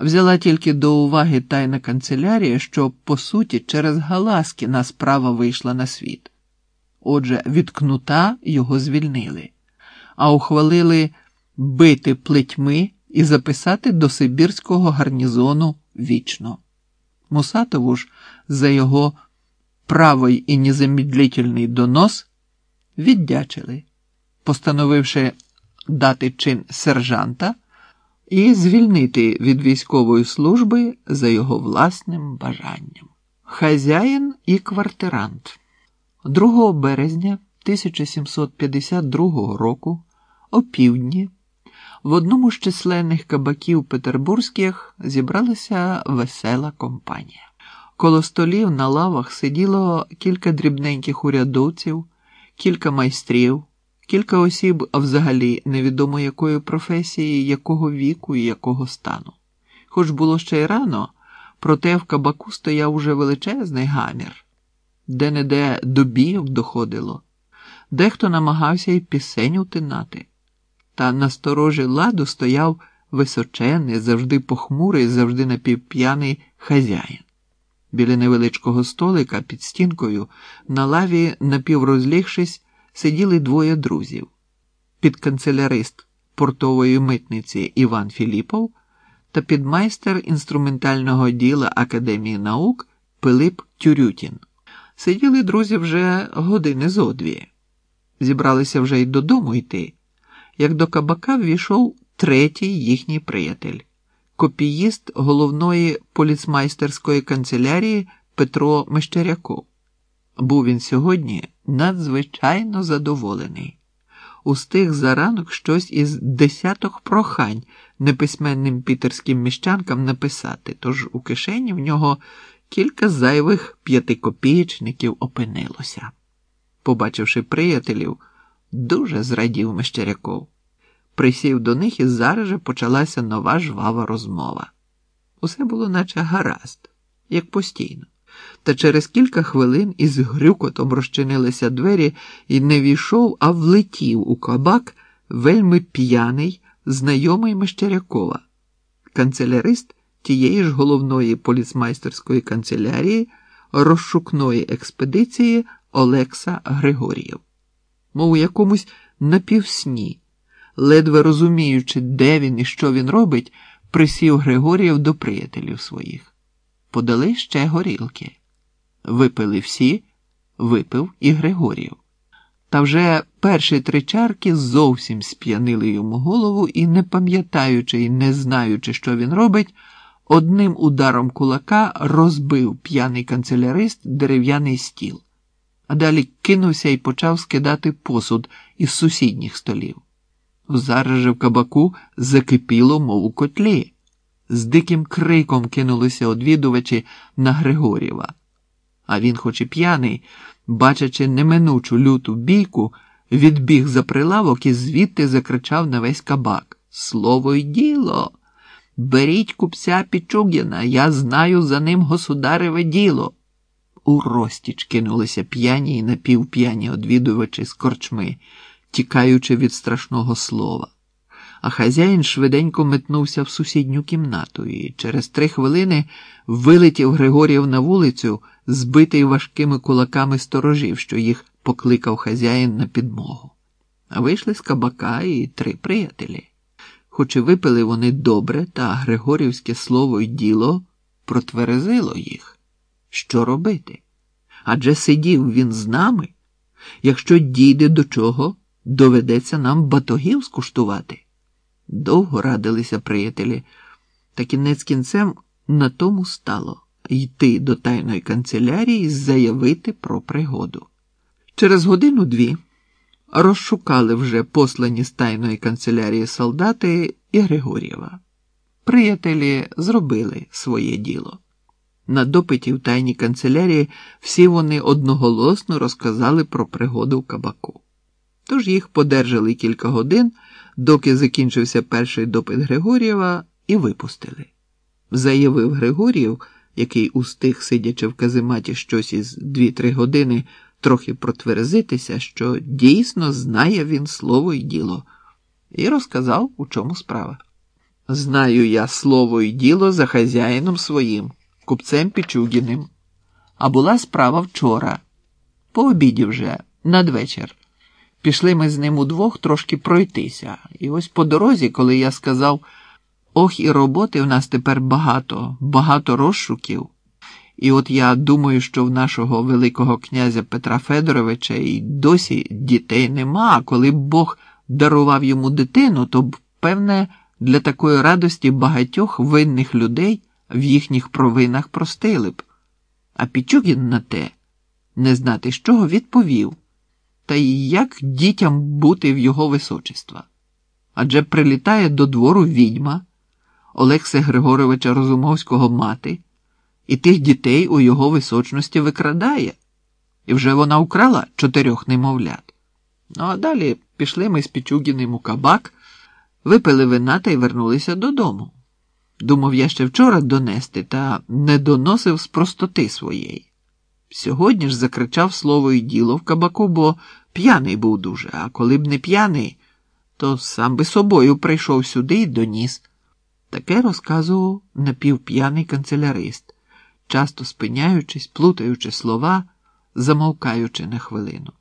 Взяла тільки до уваги тайна канцелярія, що, по суті, через Галаскіна справа вийшла на світ. Отже, від кнута його звільнили, а ухвалили бити плетьми і записати до Сибірського гарнізону вічно. Мусатову ж за його правий і незамідлительний донос віддячили, постановивши дати чин сержанта і звільнити від військової служби за його власним бажанням. Хазяїн і квартирант 2 березня 1752 року опівдні в одному з численних кабаків петербурзьких зібралася весела компанія. Коло столів на лавах сиділо кілька дрібненьких урядовців, кілька майстрів, кілька осіб взагалі невідомо якої професії, якого віку і якого стану. Хоч було ще й рано, проте в кабаку стояв уже величезний гамір, де не де до бійок доходило, дехто намагався й пісень утинати. Та на сторожі ладу стояв височенний, завжди похмурий, завжди напівп'яний хазяїн. Біля невеличкого столика під стінкою на лаві, напіврозлігшись, сиділи двоє друзів: підканцелярист портової митниці Іван Філіпов та підмайстер інструментального діла Академії наук Пилип Тюрютін. Сиділи друзі вже години зо дві. Зібралися вже й додому йти, як до кабака ввійшов третій їхній приятель копіїст головної поліцмайстерської канцелярії Петро Мещеряков. Був він сьогодні надзвичайно задоволений. Устиг за ранок щось із десяток прохань неписьменним пітерським міщанкам написати, тож у кишені в нього кілька зайвих п'ятикопієчників опинилося. Побачивши приятелів, дуже зрадів Мещеряков присів до них і зараз же почалася нова жвава розмова. Усе було наче гаразд, як постійно. Та через кілька хвилин із грюкотом розчинилися двері і не війшов, а влетів у кабак вельми п'яний, знайомий Мещерякова, канцелярист тієї ж головної поліцмайстерської канцелярії розшукної експедиції Олекса Григорієв, мов у якомусь напівсні ледве розуміючи, де він і що він робить, присів Григорієв до приятелів своїх. Подали ще горілки. Випили всі, випив і Григорів. Та вже перші три чарки зовсім сп'янили йому голову і, не пам'ятаючи і не знаючи, що він робить, одним ударом кулака розбив п'яний канцелярист дерев'яний стіл, а далі кинувся і почав скидати посуд із сусідніх столів. Зараз же в кабаку закипіло, мов у котлі. З диким криком кинулися одвідувачі на Григорєва. А він, хоч і п'яний, бачачи неминучу люту бійку, відбіг за прилавок і звідти закричав на весь кабак Слово й діло! Беріть купця Пічугіна, я знаю за ним государеве діло. У розтіч кинулися п'яні і напівп'яні одвідувачі з корчми тікаючи від страшного слова. А хазяїн швиденько метнувся в сусідню кімнату і через три хвилини вилетів Григорів на вулицю, збитий важкими кулаками сторожів, що їх покликав хазяїн на підмогу. А вийшли з кабака і три приятелі. Хоч і випили вони добре, та Григорівське слово й діло протверезило їх. Що робити? Адже сидів він з нами, якщо дійде до чого доведеться нам батогів скуштувати. Довго радилися приятелі, та кінець кінцем на тому стало йти до тайної канцелярії і заявити про пригоду. Через годину-дві розшукали вже послані з тайної канцелярії солдати і Григорєва. Приятелі зробили своє діло. На допиті в тайній канцелярії всі вони одноголосно розказали про пригоду в кабаку. Тож їх подержали кілька годин, доки закінчився перший допит Григорєва, і випустили. Заявив Григорів, який устиг, сидячи в казематі щось із дві-три години, трохи протверзитися, що дійсно знає він слово і діло, і розказав, у чому справа. Знаю я слово і діло за хазяїном своїм, купцем Пічугіним. А була справа вчора, по обіді вже, надвечір. Пішли ми з ним удвох трошки пройтися. І ось по дорозі, коли я сказав, ох, і роботи в нас тепер багато, багато розшуків. І от я думаю, що в нашого Великого князя Петра Федоровича і досі дітей нема, а коли б Бог дарував йому дитину, то б, певне, для такої радості багатьох винних людей в їхніх провинах простили б. А Пічугін на те, не знати, з чого відповів, та й як дітям бути в його височества. Адже прилітає до двору відьма Олекса Григоровича Розумовського мати, і тих дітей у його височності викрадає, і вже вона украла чотирьох немовлят. Ну а далі пішли ми з Пічугіним у кабак, випили вина та й вернулися додому. Думав я ще вчора донести, та не доносив з простоти своєї. Сьогодні ж закричав слово і діло в кабаку, бо п'яний був дуже, а коли б не п'яний, то сам би собою прийшов сюди і доніс. Таке розказував напівп'яний канцелярист, часто спиняючись, плутаючи слова, замовкаючи на хвилину.